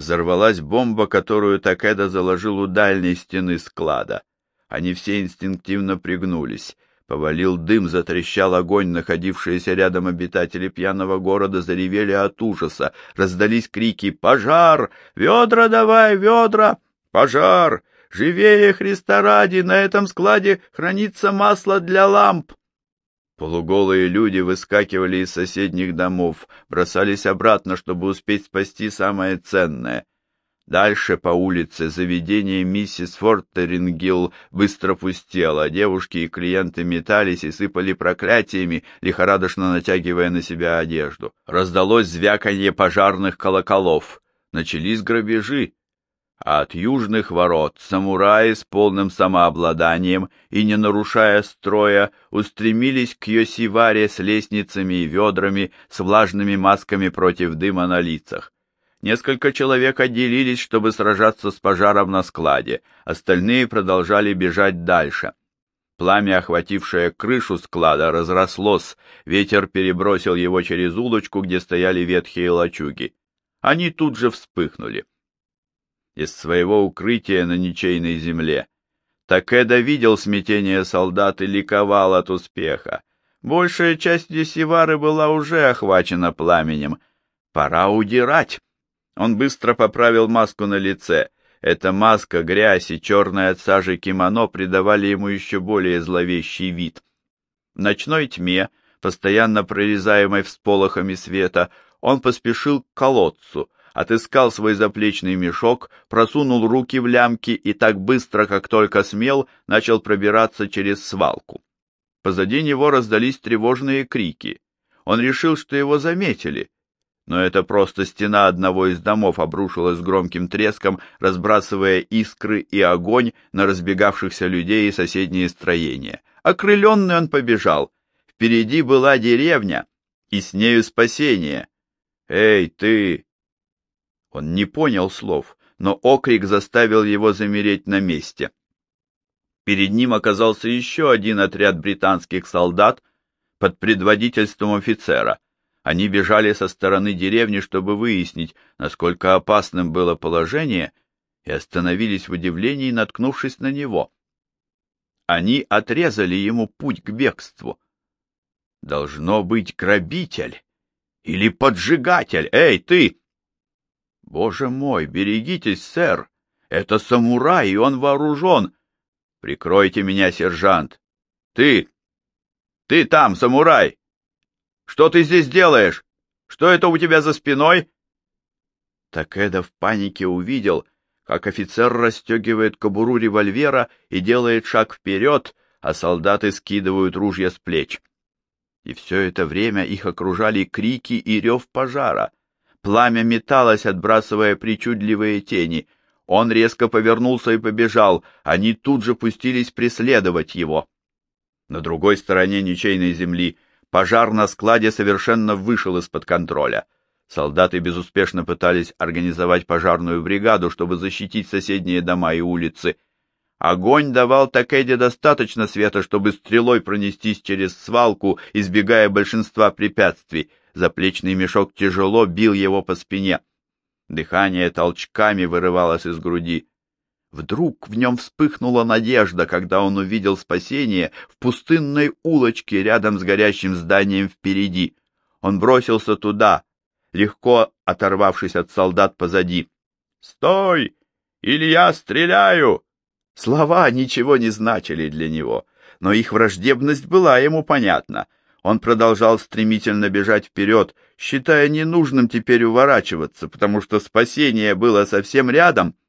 Взорвалась бомба, которую Такеда заложил у дальней стены склада. Они все инстинктивно пригнулись. Повалил дым, затрещал огонь, находившиеся рядом обитатели пьяного города заревели от ужаса. Раздались крики «Пожар! Ведра давай, ведра! Пожар! Живее Христа ради! На этом складе хранится масло для ламп!» Полуголые люди выскакивали из соседних домов, бросались обратно, чтобы успеть спасти самое ценное. Дальше по улице заведение миссис Фортерингилл быстро пустело, девушки и клиенты метались и сыпали проклятиями, лихорадочно натягивая на себя одежду. Раздалось звяканье пожарных колоколов. Начались грабежи, а от южных ворот самураи с полным самообладанием и не нарушая строя устремились к Йосиваре с лестницами и ведрами, с влажными масками против дыма на лицах. Несколько человек отделились, чтобы сражаться с пожаром на складе, остальные продолжали бежать дальше. Пламя, охватившее крышу склада, разрослось, ветер перебросил его через улочку, где стояли ветхие лачуги. Они тут же вспыхнули. Из своего укрытия на ничейной земле Такеда видел смятение солдат и ликовал от успеха. Большая часть Десивары была уже охвачена пламенем. Пора удирать. Он быстро поправил маску на лице. Эта маска, грязь и черная от сажи кимоно придавали ему еще более зловещий вид. В ночной тьме, постоянно прорезаемой всполохами света, он поспешил к колодцу, отыскал свой заплечный мешок, просунул руки в лямки и так быстро, как только смел, начал пробираться через свалку. Позади него раздались тревожные крики. Он решил, что его заметили, но это просто стена одного из домов обрушилась громким треском, разбрасывая искры и огонь на разбегавшихся людей и соседние строения. Окрыленный он побежал. Впереди была деревня, и с нею спасение. «Эй, ты!» Он не понял слов, но окрик заставил его замереть на месте. Перед ним оказался еще один отряд британских солдат под предводительством офицера — они бежали со стороны деревни, чтобы выяснить, насколько опасным было положение, и остановились в удивлении, наткнувшись на него. Они отрезали ему путь к бегству. Должно быть грабитель или поджигатель. Эй, ты! Боже мой, берегитесь, сэр! Это самурай, и он вооружен. Прикройте меня, сержант. Ты! Ты там, самурай! Что ты здесь делаешь? Что это у тебя за спиной?» Такеда в панике увидел, как офицер расстегивает кобуру револьвера и делает шаг вперед, а солдаты скидывают ружья с плеч. И все это время их окружали крики и рев пожара. Пламя металось, отбрасывая причудливые тени. Он резко повернулся и побежал, они тут же пустились преследовать его. На другой стороне ничейной земли — Пожар на складе совершенно вышел из-под контроля. Солдаты безуспешно пытались организовать пожарную бригаду, чтобы защитить соседние дома и улицы. Огонь давал Такеде достаточно света, чтобы стрелой пронестись через свалку, избегая большинства препятствий. Заплечный мешок тяжело бил его по спине. Дыхание толчками вырывалось из груди. Вдруг в нем вспыхнула надежда, когда он увидел спасение в пустынной улочке рядом с горящим зданием впереди. Он бросился туда, легко оторвавшись от солдат позади. «Стой! Или я стреляю!» Слова ничего не значили для него, но их враждебность была ему понятна. Он продолжал стремительно бежать вперед, считая ненужным теперь уворачиваться, потому что спасение было совсем рядом —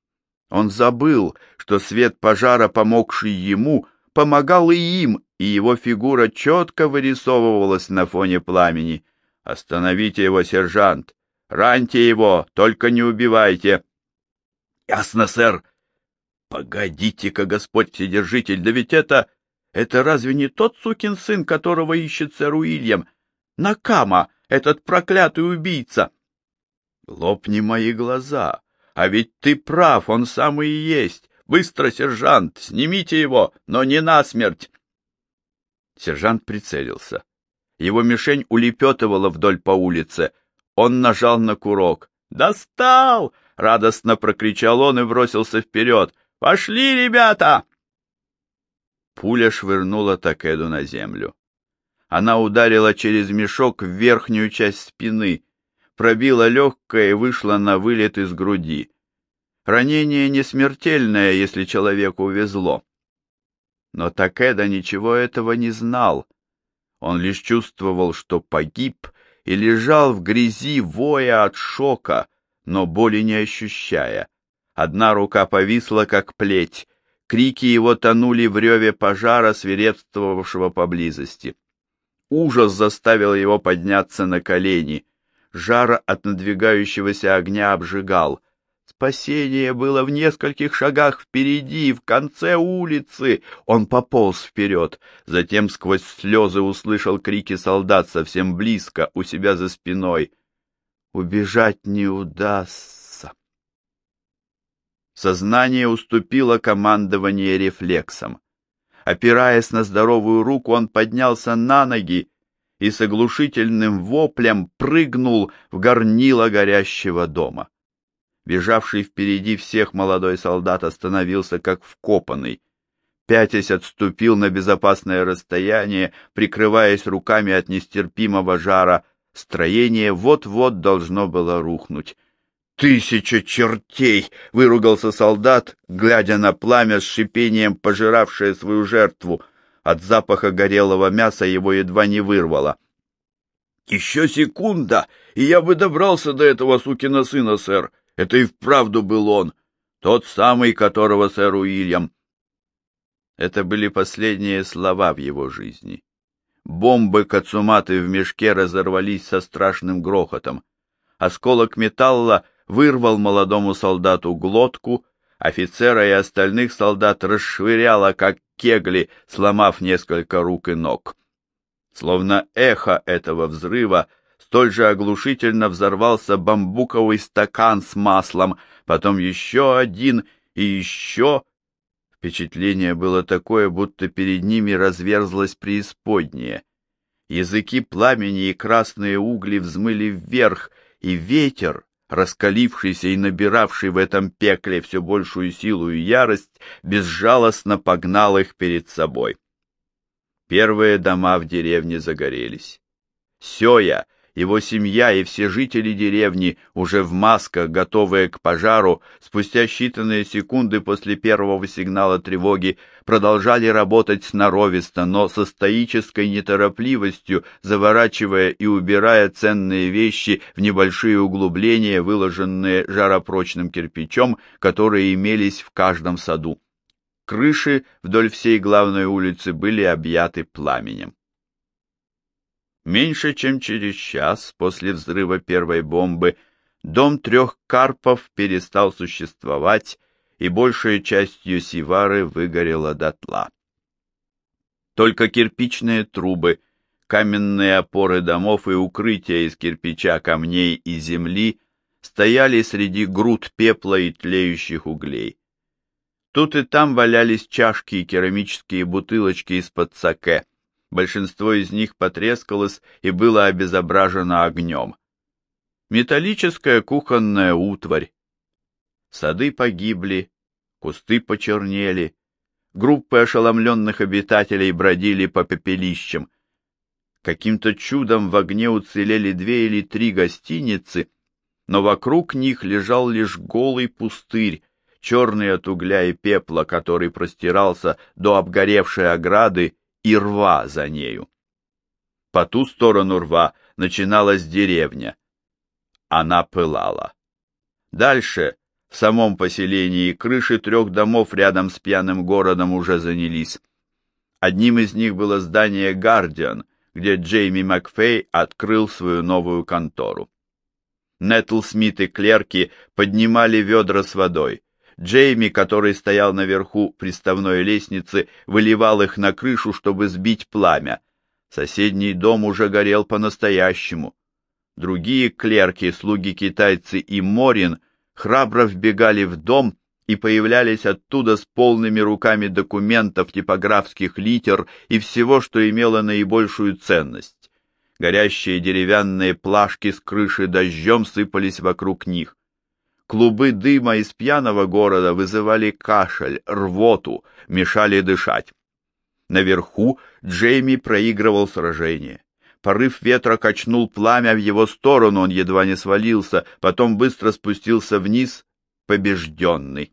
он забыл, что свет пожара, помогший ему, помогал и им, и его фигура четко вырисовывалась на фоне пламени. «Остановите его, сержант! Раньте его, только не убивайте!» «Ясно, сэр!» «Погодите-ка, Господь Вседержитель, да ведь это... Это разве не тот сукин сын, которого ищет сэр Уильям? Накама, этот проклятый убийца!» «Лопни мои глаза!» А ведь ты прав, он самый и есть. Быстро, сержант, снимите его, но не насмерть. Сержант прицелился. Его мишень улепетывала вдоль по улице. Он нажал на курок. «Достал!» — радостно прокричал он и бросился вперед. «Пошли, ребята!» Пуля швырнула Такеду на землю. Она ударила через мешок в верхнюю часть спины, пробила легкое и вышла на вылет из груди. Ранение не смертельное, если человеку увезло. Но Такеда ничего этого не знал. Он лишь чувствовал, что погиб, и лежал в грязи, воя от шока, но боли не ощущая. Одна рука повисла, как плеть, крики его тонули в реве пожара, свирепствовавшего поблизости. Ужас заставил его подняться на колени. Жар от надвигающегося огня обжигал — Спасение было в нескольких шагах впереди, в конце улицы. Он пополз вперед, затем сквозь слезы услышал крики солдат совсем близко, у себя за спиной. Убежать не удастся. Сознание уступило командование рефлексом. Опираясь на здоровую руку, он поднялся на ноги и с оглушительным воплем прыгнул в горнило горящего дома. Бежавший впереди всех молодой солдат остановился как вкопанный. Пятясь отступил на безопасное расстояние, прикрываясь руками от нестерпимого жара. Строение вот-вот должно было рухнуть. «Тысяча чертей!» — выругался солдат, глядя на пламя с шипением, пожиравшее свою жертву. От запаха горелого мяса его едва не вырвало. «Еще секунда, и я бы добрался до этого сукина сына, сэр!» Это и вправду был он, тот самый, которого сэр Уильям. Это были последние слова в его жизни. Бомбы Кацуматы в мешке разорвались со страшным грохотом. Осколок металла вырвал молодому солдату глотку, офицера и остальных солдат расшвыряло, как кегли, сломав несколько рук и ног. Словно эхо этого взрыва столь же оглушительно взорвался бамбуковый стакан с маслом, потом еще один и еще. Впечатление было такое, будто перед ними разверзлась преисподняя. Языки пламени и красные угли взмыли вверх, и ветер, раскалившийся и набиравший в этом пекле все большую силу и ярость, безжалостно погнал их перед собой. Первые дома в деревне загорелись. Сёя его семья и все жители деревни, уже в масках, готовые к пожару, спустя считанные секунды после первого сигнала тревоги, продолжали работать сноровисто, но со стоической неторопливостью, заворачивая и убирая ценные вещи в небольшие углубления, выложенные жаропрочным кирпичом, которые имелись в каждом саду. Крыши вдоль всей главной улицы были объяты пламенем. Меньше чем через час после взрыва первой бомбы дом трех карпов перестал существовать, и большая часть Юсивары выгорела дотла. Только кирпичные трубы, каменные опоры домов и укрытия из кирпича, камней и земли стояли среди груд пепла и тлеющих углей. Тут и там валялись чашки и керамические бутылочки из-под саке, Большинство из них потрескалось и было обезображено огнем. Металлическая кухонная утварь. Сады погибли, кусты почернели, группы ошеломленных обитателей бродили по пепелищам. Каким-то чудом в огне уцелели две или три гостиницы, но вокруг них лежал лишь голый пустырь, черный от угля и пепла, который простирался до обгоревшей ограды и рва за нею. По ту сторону рва начиналась деревня. Она пылала. Дальше, в самом поселении, крыши трех домов рядом с пьяным городом уже занялись. Одним из них было здание «Гардиан», где Джейми Макфей открыл свою новую контору. Нетл Смит и клерки поднимали ведра с водой. Джейми, который стоял наверху приставной лестницы, выливал их на крышу, чтобы сбить пламя. Соседний дом уже горел по-настоящему. Другие клерки, слуги-китайцы и Морин храбро вбегали в дом и появлялись оттуда с полными руками документов, типографских литер и всего, что имело наибольшую ценность. Горящие деревянные плашки с крыши дождем сыпались вокруг них. Клубы дыма из пьяного города вызывали кашель, рвоту, мешали дышать. Наверху Джейми проигрывал сражение. Порыв ветра качнул пламя в его сторону, он едва не свалился, потом быстро спустился вниз, побежденный.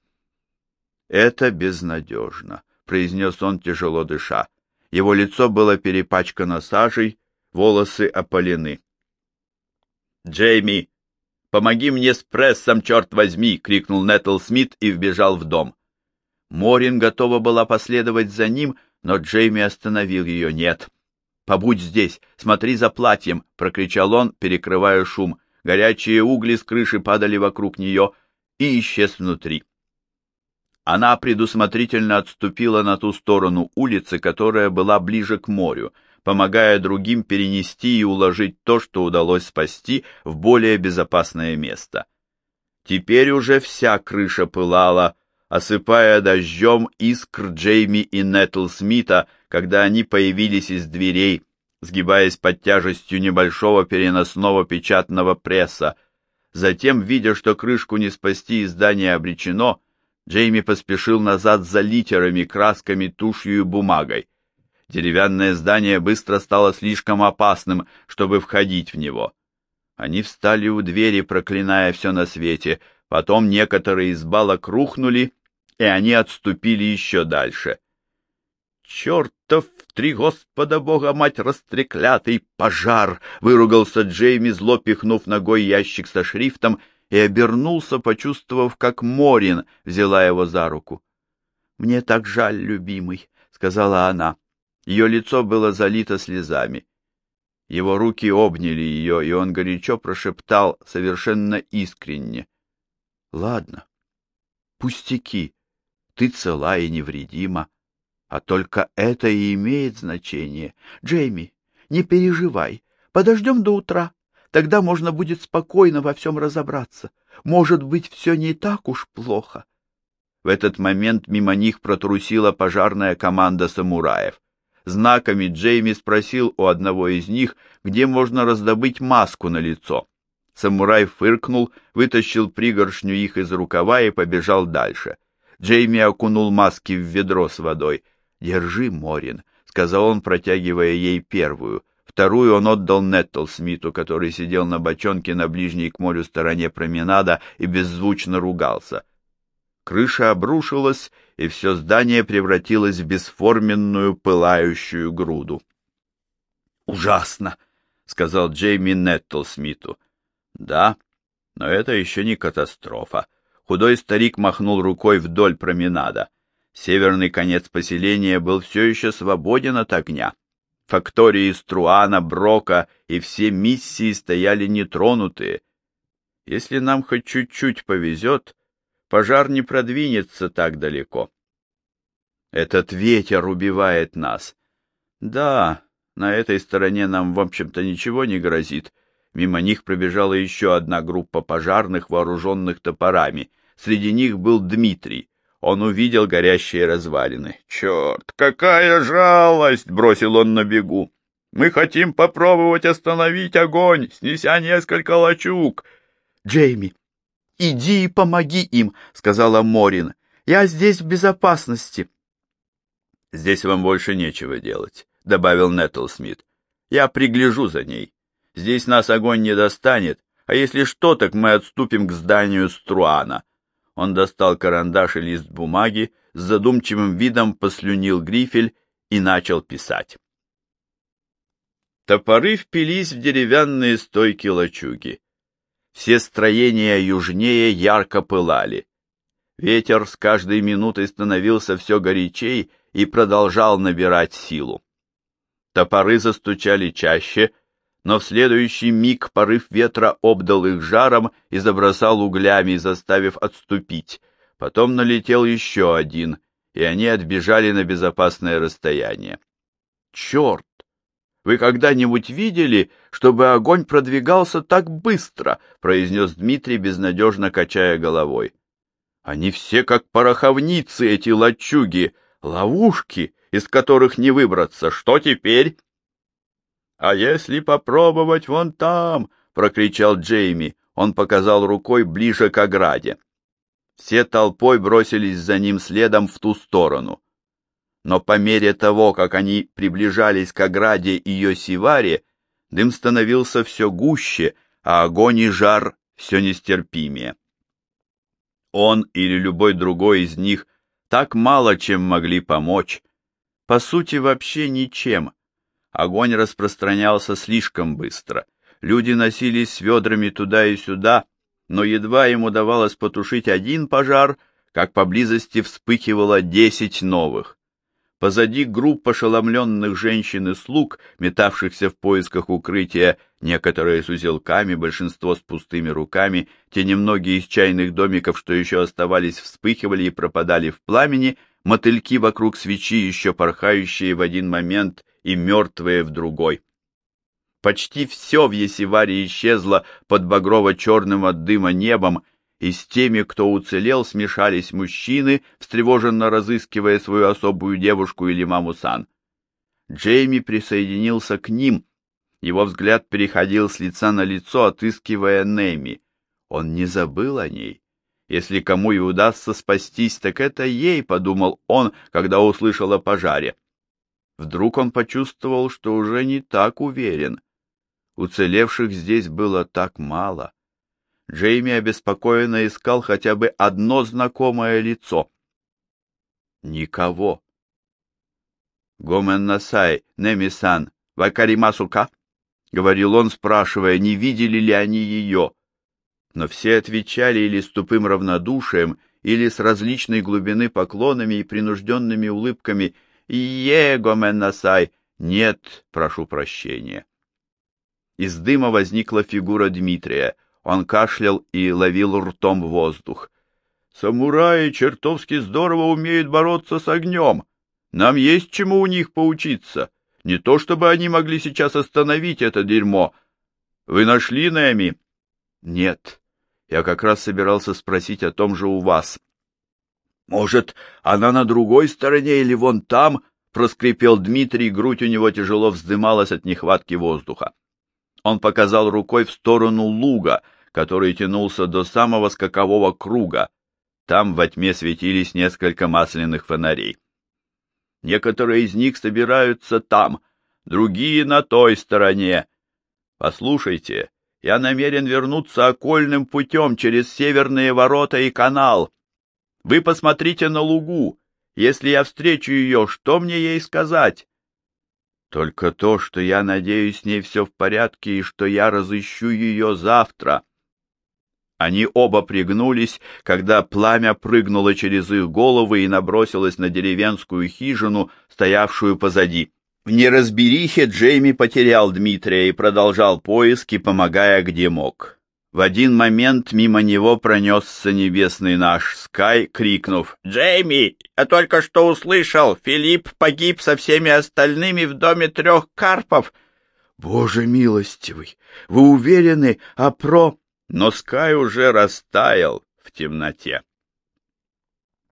«Это безнадежно», — произнес он, тяжело дыша. Его лицо было перепачкано сажей, волосы опалены. «Джейми, помоги мне с прессом, черт возьми!» — крикнул Неттл Смит и вбежал в дом. Морин готова была последовать за ним, но Джейми остановил ее. «Нет, побудь здесь, смотри за платьем!» — прокричал он, перекрывая шум. Горячие угли с крыши падали вокруг нее и исчез внутри. Она предусмотрительно отступила на ту сторону улицы, которая была ближе к морю, помогая другим перенести и уложить то, что удалось спасти, в более безопасное место. Теперь уже вся крыша пылала, осыпая дождем искр Джейми и Нетл Смита, когда они появились из дверей, сгибаясь под тяжестью небольшого переносного печатного пресса. Затем, видя, что крышку не спасти и здание обречено, Джейми поспешил назад за литерами, красками, тушью и бумагой. Деревянное здание быстро стало слишком опасным, чтобы входить в него. Они встали у двери, проклиная все на свете. Потом некоторые из балок рухнули, и они отступили еще дальше. «Чертов три Господа Бога, мать растреклятый пожар!» — выругался Джейми, зло пихнув ногой ящик со шрифтом — и обернулся, почувствовав, как Морин взяла его за руку. «Мне так жаль, любимый», — сказала она. Ее лицо было залито слезами. Его руки обняли ее, и он горячо прошептал совершенно искренне. «Ладно, пустяки, ты цела и невредима, а только это и имеет значение. Джейми, не переживай, подождем до утра. Тогда можно будет спокойно во всем разобраться. Может быть, все не так уж плохо. В этот момент мимо них протрусила пожарная команда самураев. Знаками Джейми спросил у одного из них, где можно раздобыть маску на лицо. Самурай фыркнул, вытащил пригоршню их из рукава и побежал дальше. Джейми окунул маски в ведро с водой. «Держи, Морин», — сказал он, протягивая ей первую. Вторую он отдал Неттл Смиту, который сидел на бочонке на ближней к морю стороне променада и беззвучно ругался. Крыша обрушилась, и все здание превратилось в бесформенную пылающую груду. «Ужасно!» — сказал Джейми Неттл Смиту. «Да, но это еще не катастрофа». Худой старик махнул рукой вдоль променада. Северный конец поселения был все еще свободен от огня фактории Струана, Брока и все миссии стояли нетронутые. Если нам хоть чуть-чуть повезет, пожар не продвинется так далеко. Этот ветер убивает нас. Да, на этой стороне нам, в общем-то, ничего не грозит. Мимо них пробежала еще одна группа пожарных, вооруженных топорами. Среди них был Дмитрий. Он увидел горящие развалины. «Черт, какая жалость!» — бросил он на бегу. «Мы хотим попробовать остановить огонь, снеся несколько лачуг». «Джейми, иди и помоги им», — сказала Морин. «Я здесь в безопасности». «Здесь вам больше нечего делать», — добавил Неттл Смит. «Я пригляжу за ней. Здесь нас огонь не достанет, а если что, так мы отступим к зданию Струана. Он достал карандаш и лист бумаги, с задумчивым видом послюнил грифель и начал писать. Топоры впились в деревянные стойки лачуги. Все строения южнее ярко пылали. Ветер с каждой минутой становился все горячей и продолжал набирать силу. Топоры застучали чаще, но в следующий миг порыв ветра обдал их жаром и забросал углями, заставив отступить. Потом налетел еще один, и они отбежали на безопасное расстояние. «Черт! Вы когда-нибудь видели, чтобы огонь продвигался так быстро?» — произнес Дмитрий, безнадежно качая головой. «Они все как пороховницы, эти лачуги, ловушки, из которых не выбраться. Что теперь?» «А если попробовать вон там?» — прокричал Джейми. Он показал рукой ближе к ограде. Все толпой бросились за ним следом в ту сторону. Но по мере того, как они приближались к ограде и Йосиваре, дым становился все гуще, а огонь и жар все нестерпимее. Он или любой другой из них так мало чем могли помочь, по сути вообще ничем. Огонь распространялся слишком быстро. Люди носились с ведрами туда и сюда, но едва им удавалось потушить один пожар, как поблизости вспыхивало десять новых. Позади групп ошеломленных женщин и слуг, метавшихся в поисках укрытия, некоторые с узелками, большинство с пустыми руками, те немногие из чайных домиков, что еще оставались, вспыхивали и пропадали в пламени, мотыльки вокруг свечи, еще порхающие в один момент и мертвые в другой. Почти все в Есиваре исчезло под багрово-черным от дыма небом, и с теми, кто уцелел, смешались мужчины, встревоженно разыскивая свою особую девушку или маму Сан. Джейми присоединился к ним. Его взгляд переходил с лица на лицо, отыскивая Неми. Он не забыл о ней. Если кому и удастся спастись, так это ей, подумал он, когда услышал о пожаре. Вдруг он почувствовал, что уже не так уверен. Уцелевших здесь было так мало. Джейми обеспокоенно искал хотя бы одно знакомое лицо. Никого. Гомен Насай, Немисан, Вакаримасука, — говорил он, спрашивая, не видели ли они ее. Но все отвечали или с тупым равнодушием, или с различной глубины поклонами и принужденными улыбками «Е, Гомен Насай!» «Нет, прошу прощения». Из дыма возникла фигура Дмитрия — он кашлял и ловил ртом воздух. «Самураи чертовски здорово умеют бороться с огнем. Нам есть чему у них поучиться. Не то чтобы они могли сейчас остановить это дерьмо. Вы нашли Нэми?» «Нет. Я как раз собирался спросить о том же у вас». «Может, она на другой стороне или вон там?» — проскрипел Дмитрий, грудь у него тяжело вздымалась от нехватки воздуха. Он показал рукой в сторону луга — который тянулся до самого скакового круга. Там во тьме светились несколько масляных фонарей. Некоторые из них собираются там, другие на той стороне. Послушайте, я намерен вернуться окольным путем через северные ворота и канал. Вы посмотрите на лугу. Если я встречу ее, что мне ей сказать? Только то, что я надеюсь, с ней все в порядке и что я разыщу ее завтра. Они оба пригнулись, когда пламя прыгнуло через их головы и набросилось на деревенскую хижину, стоявшую позади. В неразберихе Джейми потерял Дмитрия и продолжал поиски, помогая где мог. В один момент мимо него пронесся небесный наш Скай, крикнув «Джейми, я только что услышал, Филипп погиб со всеми остальными в доме трех карпов!» «Боже милостивый, вы уверены, а про...» но Скай уже растаял в темноте.